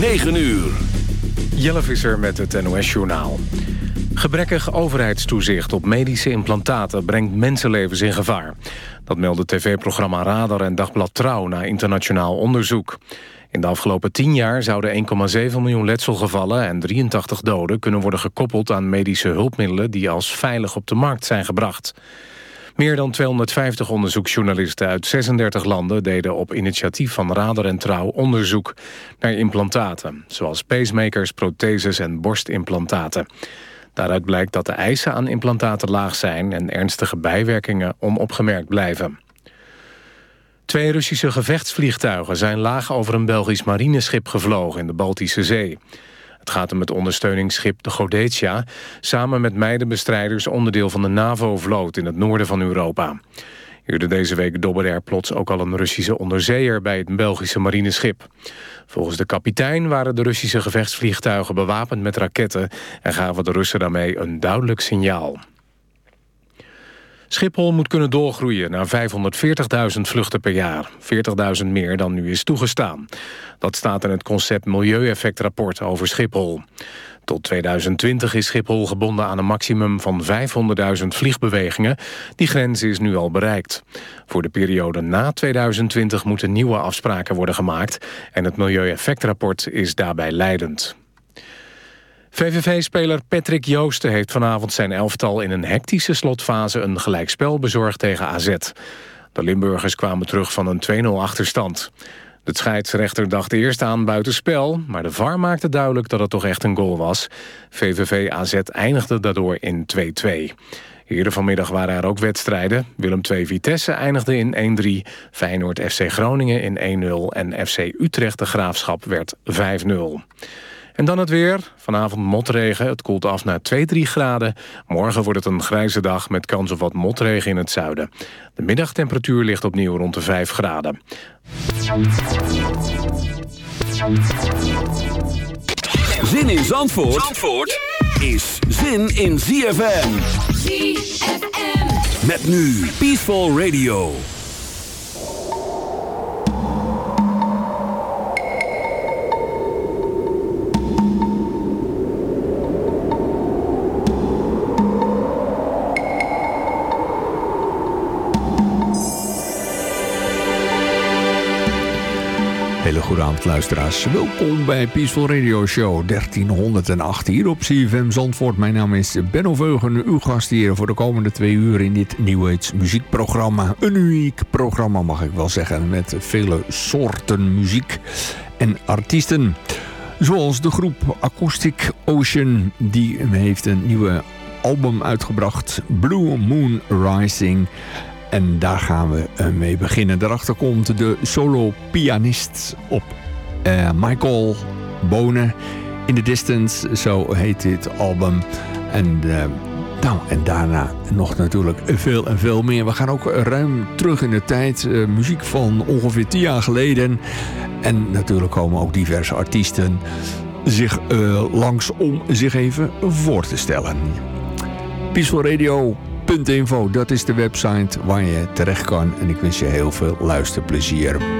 9 uur. Jelle Visser met het NOS-journaal. Gebrekkig overheidstoezicht op medische implantaten brengt mensenlevens in gevaar. Dat meldde tv-programma Radar en Dagblad Trouw na internationaal onderzoek. In de afgelopen 10 jaar zouden 1,7 miljoen letselgevallen en 83 doden kunnen worden gekoppeld aan medische hulpmiddelen die als veilig op de markt zijn gebracht. Meer dan 250 onderzoeksjournalisten uit 36 landen deden op initiatief van Radar en Trouw onderzoek naar implantaten, zoals pacemakers, protheses en borstimplantaten. Daaruit blijkt dat de eisen aan implantaten laag zijn en ernstige bijwerkingen onopgemerkt blijven. Twee Russische gevechtsvliegtuigen zijn laag over een Belgisch marineschip gevlogen in de Baltische Zee. Het gaat om het ondersteuningsschip de Godetia... samen met meidenbestrijders onderdeel van de NAVO-vloot in het noorden van Europa. Eerder deze week dobberde er plots ook al een Russische onderzeeër... bij het Belgische marineschip. Volgens de kapitein waren de Russische gevechtsvliegtuigen bewapend met raketten... en gaven de Russen daarmee een duidelijk signaal. Schiphol moet kunnen doorgroeien naar 540.000 vluchten per jaar. 40.000 meer dan nu is toegestaan. Dat staat in het concept Milieueffectrapport over Schiphol. Tot 2020 is Schiphol gebonden aan een maximum van 500.000 vliegbewegingen. Die grens is nu al bereikt. Voor de periode na 2020 moeten nieuwe afspraken worden gemaakt... en het Milieueffectrapport is daarbij leidend. VVV-speler Patrick Joosten heeft vanavond zijn elftal in een hectische slotfase een gelijkspel bezorgd tegen AZ. De Limburgers kwamen terug van een 2-0 achterstand. De scheidsrechter dacht eerst aan buitenspel, maar de VAR maakte duidelijk dat het toch echt een goal was. VVV AZ eindigde daardoor in 2-2. Eerder vanmiddag waren er ook wedstrijden. Willem II Vitesse eindigde in 1-3, Feyenoord FC Groningen in 1-0 en FC Utrecht de Graafschap werd 5-0. En dan het weer. Vanavond motregen. Het koelt af naar 2, 3 graden. Morgen wordt het een grijze dag met kans op wat motregen in het zuiden. De middagtemperatuur ligt opnieuw rond de 5 graden. Zin in Zandvoort, Zandvoort is zin in ZFM. ZFM. Met nu Peaceful Radio. Hele goede avond luisteraars. Welkom bij Peaceful Radio Show 1308 hier op CFM Zandvoort. Mijn naam is Benno Veugen, uw gast hier voor de komende twee uur in dit New muziekprogramma. Een uniek programma mag ik wel zeggen, met vele soorten muziek en artiesten. Zoals de groep Acoustic Ocean, die heeft een nieuwe album uitgebracht, Blue Moon Rising... En daar gaan we eh, mee beginnen. Daarachter komt de solo-pianist op uh, Michael Bonen. In the Distance, zo heet dit album. En, uh, nou, en daarna nog natuurlijk veel en veel meer. We gaan ook ruim terug in de tijd. Muziek van ongeveer tien jaar geleden. En natuurlijk komen ook diverse artiesten zich langs om zich even voor te stellen. Peaceful Radio Info, dat is de website waar je terecht kan. En ik wens je heel veel luisterplezier.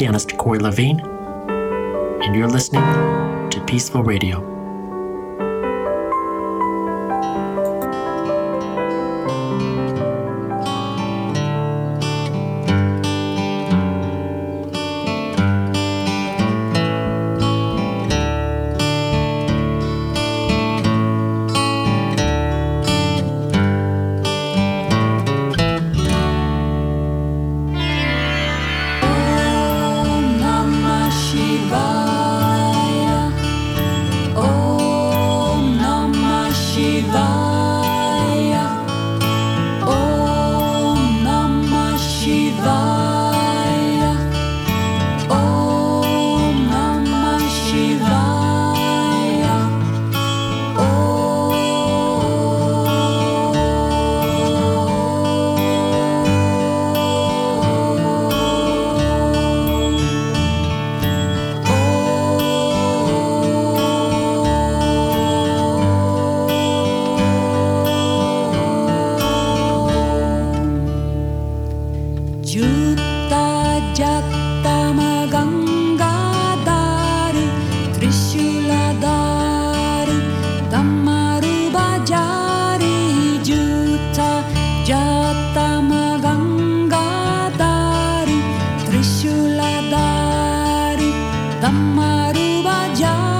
Pianist Corey Levine, and you're listening to Peaceful Radio. Tumba ya.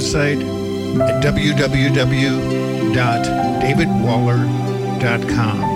website at www.davidwaller.com.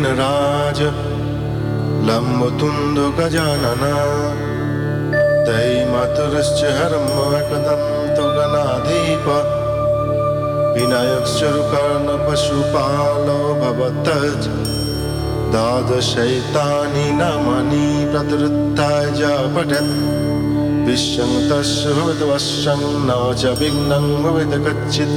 Vighnaraj लम्बतुण्ड गजानन दैमातुरश्च हर्मकदन्तु गणाधीप विनायकश्चरुकर्ण पशुपालो भवतज द्वादशैतानि नामानि प्रतिरुद्धाय च पठत् विश्वं तस्य भवद्वश्यं न च विघ्नं भवेत् कच्चित्